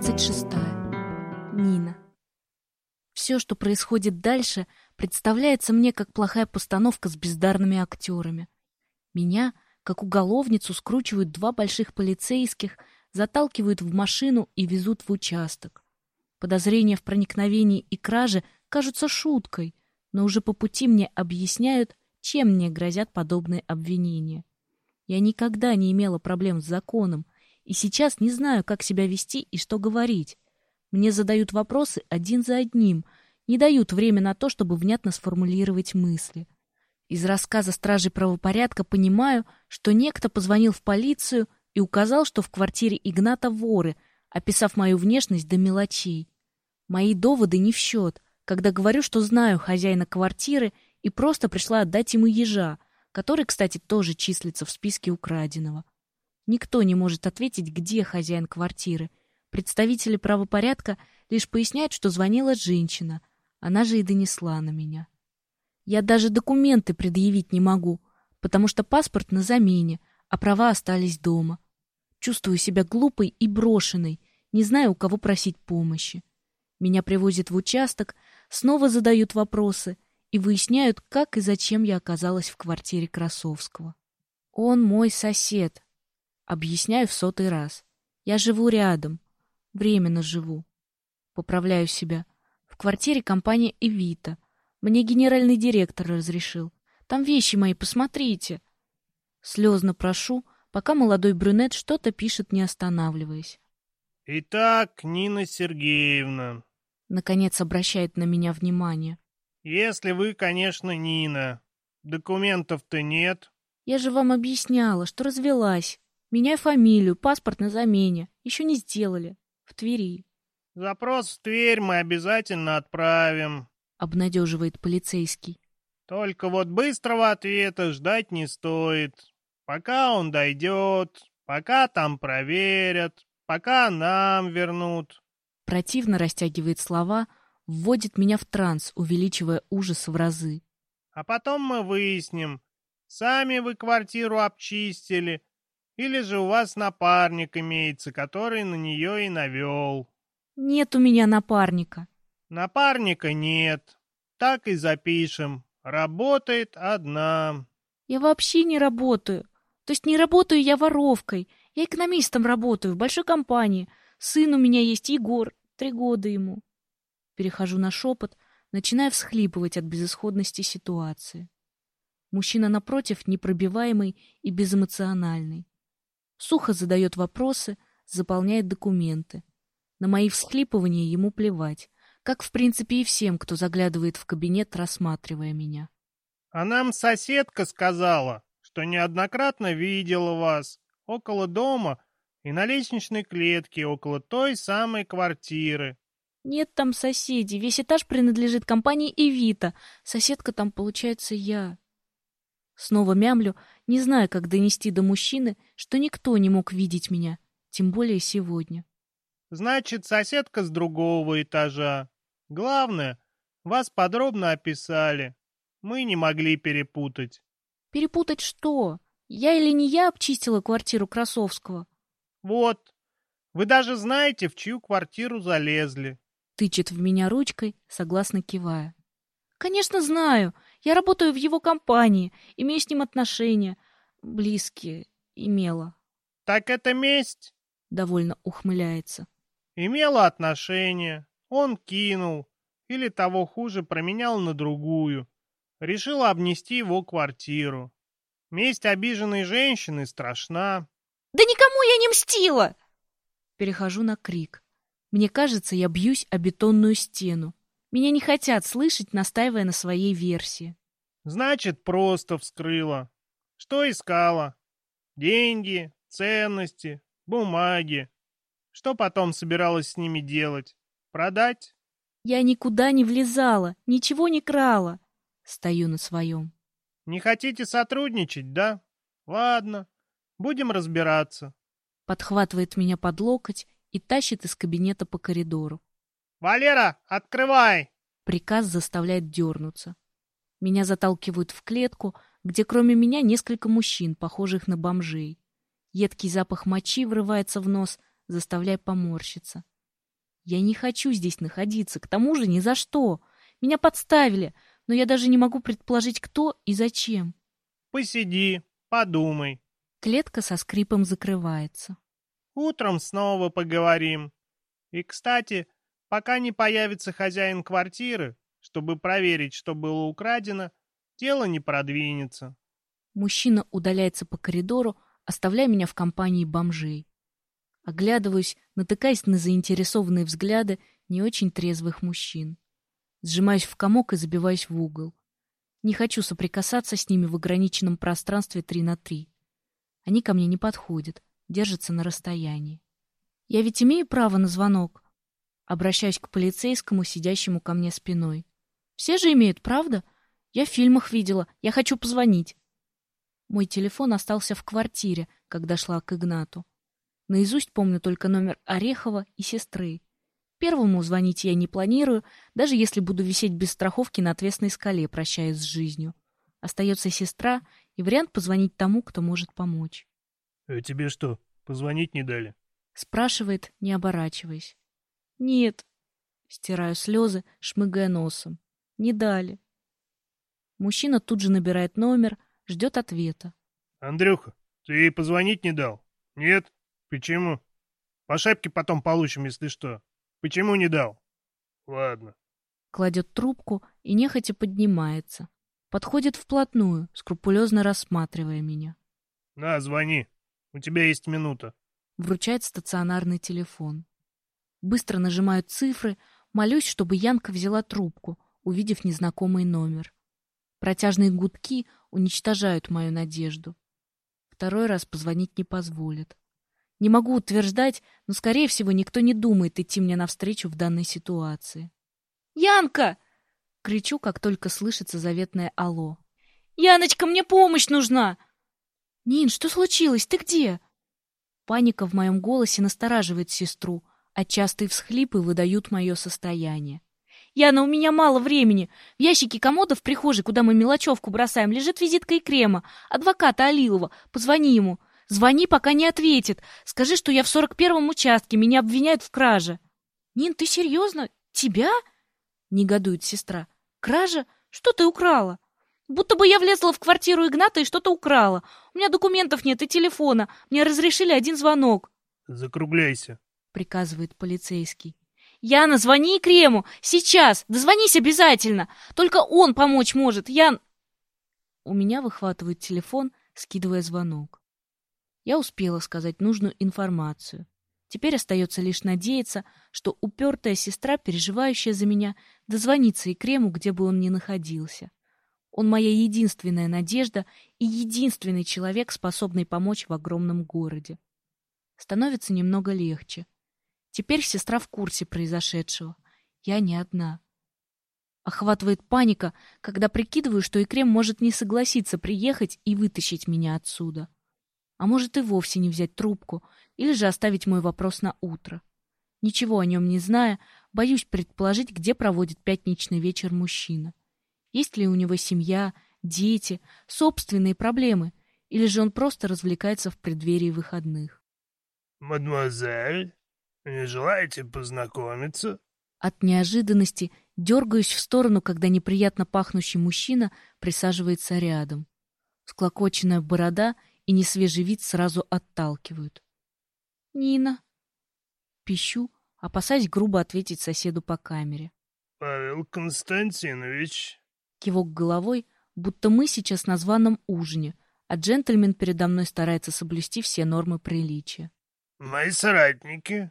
26. Нина. Все, что происходит дальше, представляется мне как плохая постановка с бездарными актерами. Меня, как уголовницу, скручивают два больших полицейских, заталкивают в машину и везут в участок. Подозрения в проникновении и краже кажутся шуткой, но уже по пути мне объясняют, чем мне грозят подобные обвинения. Я никогда не имела проблем с законом, и сейчас не знаю, как себя вести и что говорить. Мне задают вопросы один за одним, не дают время на то, чтобы внятно сформулировать мысли. Из рассказа стражей правопорядка понимаю, что некто позвонил в полицию и указал, что в квартире Игната воры, описав мою внешность до мелочей. Мои доводы не в счет, когда говорю, что знаю хозяина квартиры и просто пришла отдать ему ежа, который, кстати, тоже числится в списке украденного. Никто не может ответить, где хозяин квартиры. Представители правопорядка лишь поясняют, что звонила женщина. Она же и донесла на меня. Я даже документы предъявить не могу, потому что паспорт на замене, а права остались дома. Чувствую себя глупой и брошенной, не знаю, у кого просить помощи. Меня привозят в участок, снова задают вопросы и выясняют, как и зачем я оказалась в квартире Красовского. Он мой сосед, Объясняю в сотый раз. Я живу рядом. Временно живу. Поправляю себя. В квартире компания «Эвита». Мне генеральный директор разрешил. Там вещи мои, посмотрите. Слезно прошу, пока молодой брюнет что-то пишет, не останавливаясь. «Итак, Нина Сергеевна...» Наконец обращает на меня внимание. «Если вы, конечно, Нина. Документов-то нет». «Я же вам объясняла, что развелась. Меняй фамилию, паспорт на замене. Еще не сделали. В Твери. Запрос в Тверь мы обязательно отправим, обнадеживает полицейский. Только вот быстрого ответа ждать не стоит. Пока он дойдет, пока там проверят, пока нам вернут. Противно растягивает слова, вводит меня в транс, увеличивая ужас в разы. А потом мы выясним, сами вы квартиру обчистили или же у вас напарник имеется, который на нее и навел? Нет у меня напарника. Напарника нет. Так и запишем. Работает одна. Я вообще не работаю. То есть не работаю я воровкой. Я экономистом работаю в большой компании. Сын у меня есть Егор. Три года ему. Перехожу на шепот, начиная всхлипывать от безысходности ситуации. Мужчина напротив непробиваемый и безэмоциональный сухо задает вопросы, заполняет документы. На мои всхлипывания ему плевать, как, в принципе, и всем, кто заглядывает в кабинет, рассматривая меня. — А нам соседка сказала, что неоднократно видела вас около дома и на лестничной клетке около той самой квартиры. — Нет там соседей, весь этаж принадлежит компании «Эвита». Соседка там, получается, я. Снова мямлю, не зная, как донести до мужчины, что никто не мог видеть меня, тем более сегодня. Значит, соседка с другого этажа. Главное, вас подробно описали. Мы не могли перепутать. Перепутать что? Я или не я обчистила квартиру Красовского? Вот. Вы даже знаете, в чью квартиру залезли. Тычет в меня ручкой, согласно кивая. Конечно, знаю. Я работаю в его компании, имею с ним отношения. Близкие. Имела. Так это месть? Довольно ухмыляется. Имела отношения. Он кинул. Или того хуже, променял на другую. Решила обнести его квартиру. Месть обиженной женщины страшна. Да никому я не мстила! Перехожу на крик. Мне кажется, я бьюсь о бетонную стену. Меня не хотят слышать, настаивая на своей версии. Значит, просто вскрыла. Что искала? Деньги, ценности, бумаги. Что потом собиралась с ними делать? Продать? Я никуда не влезала, ничего не крала. Стою на своем. Не хотите сотрудничать, да? Ладно, будем разбираться. Подхватывает меня под локоть и тащит из кабинета по коридору. «Валера, открывай!» Приказ заставляет дернуться. Меня заталкивают в клетку, где кроме меня несколько мужчин, похожих на бомжей. Едкий запах мочи врывается в нос, заставляя поморщиться. Я не хочу здесь находиться, к тому же ни за что. Меня подставили, но я даже не могу предположить, кто и зачем. Посиди, подумай. Клетка со скрипом закрывается. Утром снова поговорим. И, кстати, пока не появится хозяин квартиры, чтобы проверить, что было украдено, дело не продвинется. Мужчина удаляется по коридору, оставляя меня в компании бомжей. Оглядываюсь, натыкаясь на заинтересованные взгляды не очень трезвых мужчин. Сжимаюсь в комок и забиваюсь в угол. Не хочу соприкасаться с ними в ограниченном пространстве 3 на 3. Они ко мне не подходят, держатся на расстоянии. Я ведь имею право на звонок. Обращаюсь к полицейскому, сидящему ко мне спиной. Все же имеют, правда? Я в фильмах видела. Я хочу позвонить. Мой телефон остался в квартире, когда шла к Игнату. Наизусть помню только номер Орехова и сестры. Первому звонить я не планирую, даже если буду висеть без страховки на отвесной скале, прощаясь с жизнью. Остается сестра и вариант позвонить тому, кто может помочь. — А тебе что, позвонить не дали? — спрашивает, не оборачиваясь. — Нет. Стираю слезы, шмыгая носом. — Не дали. Мужчина тут же набирает номер, ждет ответа. — Андрюха, ты ей позвонить не дал? — Нет. Почему? По шапке потом получим, если что. Почему не дал? Ладно. Кладет трубку и нехотя поднимается. Подходит вплотную, скрупулезно рассматривая меня. На, звони. У тебя есть минута. Вручает стационарный телефон. Быстро нажимаю цифры, молюсь, чтобы Янка взяла трубку, увидев незнакомый номер. Протяжные гудки уничтожают мою надежду. Второй раз позвонить не позволят. Не могу утверждать, но, скорее всего, никто не думает идти мне навстречу в данной ситуации. «Янка!» — кричу, как только слышится заветное «Алло». «Яночка, мне помощь нужна!» «Нин, что случилось? Ты где?» Паника в моем голосе настораживает сестру, а частые всхлипы выдают мое состояние. «Яна, у меня мало времени. В ящике комода в прихожей, куда мы мелочевку бросаем, лежит визитка и крема. Адвоката Алилова. Позвони ему. Звони, пока не ответит. Скажи, что я в сорок первом участке, меня обвиняют в краже. Нин, ты серьезно? Тебя? Негодует сестра. Кража? Что ты украла? Будто бы я влезла в квартиру Игната и что-то украла. У меня документов нет и телефона. Мне разрешили один звонок. Закругляйся, приказывает полицейский. Яна, звони Крему! Сейчас! Дозвонись обязательно! Только он помочь может! Ян... У меня выхватывает телефон, скидывая звонок. Я успела сказать нужную информацию. Теперь остается лишь надеяться, что упертая сестра, переживающая за меня, дозвонится и Крему, где бы он ни находился. Он моя единственная надежда и единственный человек, способный помочь в огромном городе. Становится немного легче. Теперь сестра в курсе произошедшего. Я не одна. Охватывает паника, когда прикидываю, что Икрем может не согласиться приехать и вытащить меня отсюда. А может и вовсе не взять трубку, или же оставить мой вопрос на утро. Ничего о нем не зная, боюсь предположить, где проводит пятничный вечер мужчина. Есть ли у него семья, дети, собственные проблемы, или же он просто развлекается в преддверии выходных. «Мадемуазель, не желаете познакомиться?» От неожиданности дергаюсь в сторону, когда неприятно пахнущий мужчина присаживается рядом. Склокоченная борода — и несвежий вид сразу отталкивают. «Нина!» Пищу, опасаясь грубо ответить соседу по камере. «Павел Константинович!» Кивок головой, будто мы сейчас на званом ужине, а джентльмен передо мной старается соблюсти все нормы приличия. «Мои соратники.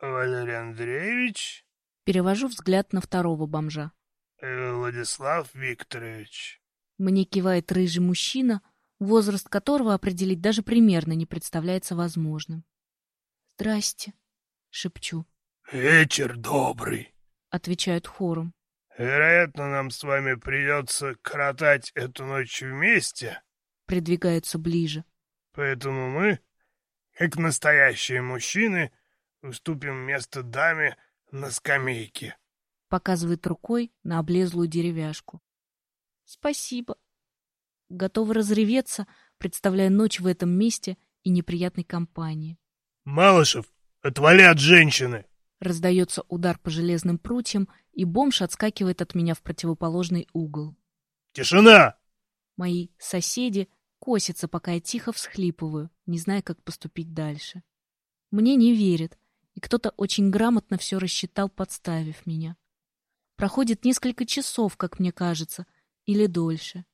Валерий Андреевич...» Перевожу взгляд на второго бомжа. «Владислав Викторович». Мне кивает рыжий мужчина, возраст которого определить даже примерно не представляется возможным. «Здрасте», — шепчу. «Вечер добрый», — отвечают хором. «Вероятно, нам с вами придется коротать эту ночь вместе», — придвигаются ближе. «Поэтому мы, как настоящие мужчины, уступим место даме на скамейке», — показывает рукой на облезлую деревяшку. «Спасибо», готова разреветься, представляя ночь в этом месте и неприятной компании. «Малышев, отвали от женщины!» Раздается удар по железным прутьям, и бомж отскакивает от меня в противоположный угол. «Тишина!» Мои соседи косятся, пока я тихо всхлипываю, не зная, как поступить дальше. Мне не верят, и кто-то очень грамотно все рассчитал, подставив меня. Проходит несколько часов, как мне кажется, или дольше.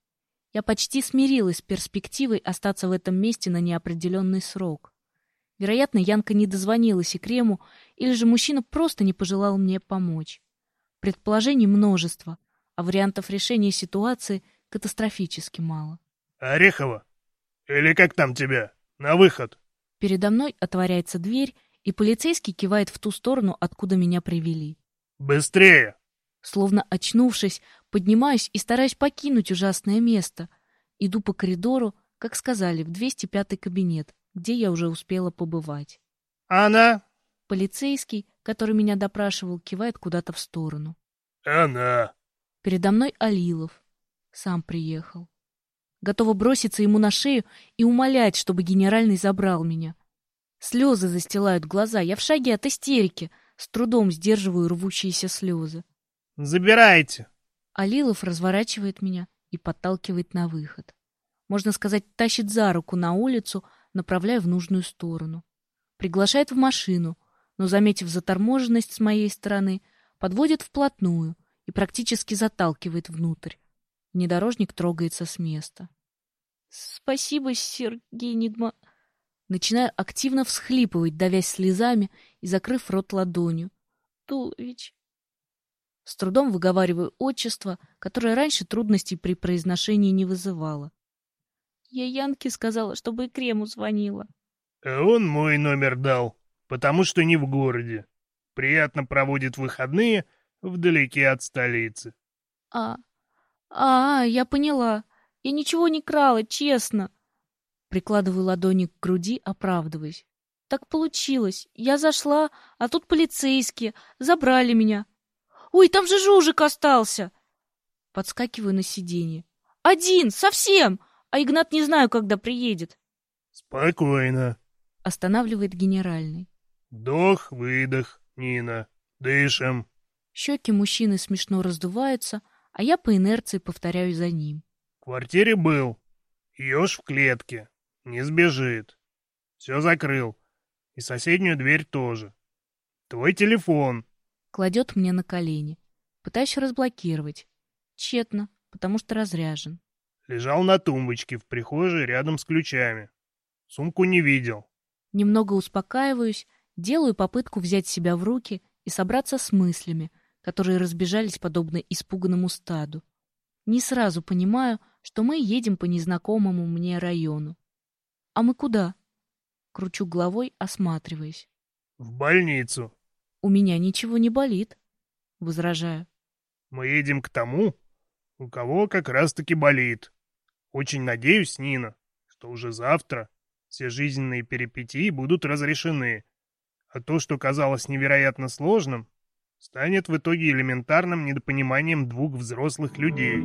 Я почти смирилась с перспективой остаться в этом месте на неопределенный срок. Вероятно, Янка не дозвонилась и Крему, или же мужчина просто не пожелал мне помочь. Предположений множество, а вариантов решения ситуации катастрофически мало. «Орехова? Или как там тебя? На выход!» Передо мной отворяется дверь, и полицейский кивает в ту сторону, откуда меня привели. «Быстрее!» Словно очнувшись, поднимаюсь и стараюсь покинуть ужасное место. Иду по коридору, как сказали, в 205 кабинет, где я уже успела побывать. «Она?» Полицейский, который меня допрашивал, кивает куда-то в сторону. «Она?» Передо мной Алилов. Сам приехал. Готова броситься ему на шею и умолять, чтобы генеральный забрал меня. Слезы застилают глаза. Я в шаге от истерики. С трудом сдерживаю рвущиеся слезы. «Забирайте!» Алилов разворачивает меня и подталкивает на выход. Можно сказать, тащит за руку на улицу, направляя в нужную сторону. Приглашает в машину, но, заметив заторможенность с моей стороны, подводит вплотную и практически заталкивает внутрь. Внедорожник трогается с места. «Спасибо, Сергей Нидма...» Начинаю активно всхлипывать, давясь слезами и закрыв рот ладонью. «Тулович...» С трудом выговариваю отчество, которое раньше трудностей при произношении не вызывало. Я Янке сказала, чтобы и Крему звонила. А он мой номер дал, потому что не в городе. Приятно проводит выходные вдалеке от столицы. А, а, я поняла. Я ничего не крала, честно. Прикладываю ладони к груди, оправдываясь. Так получилось. Я зашла, а тут полицейские. Забрали меня. Ой, там же Жужик остался. Подскакиваю на сиденье. Один, совсем. А Игнат не знаю, когда приедет. Спокойно. Останавливает генеральный. Вдох, выдох, Нина. Дышим. Щеки мужчины смешно раздуваются, а я по инерции повторяю за ним. В квартире был. Еж в клетке. Не сбежит. Все закрыл. И соседнюю дверь тоже. Твой телефон. Кладет мне на колени. Пытаюсь разблокировать. Тщетно, потому что разряжен. Лежал на тумбочке в прихожей рядом с ключами. Сумку не видел. Немного успокаиваюсь, делаю попытку взять себя в руки и собраться с мыслями, которые разбежались подобно испуганному стаду. Не сразу понимаю, что мы едем по незнакомому мне району. А мы куда? Кручу головой, осматриваясь. В больницу. У меня ничего не болит, возражаю. Мы едем к тому, у кого как раз-таки болит. Очень надеюсь, Нина, что уже завтра все жизненные перипетии будут разрешены, а то, что казалось невероятно сложным, станет в итоге элементарным недопониманием двух взрослых людей.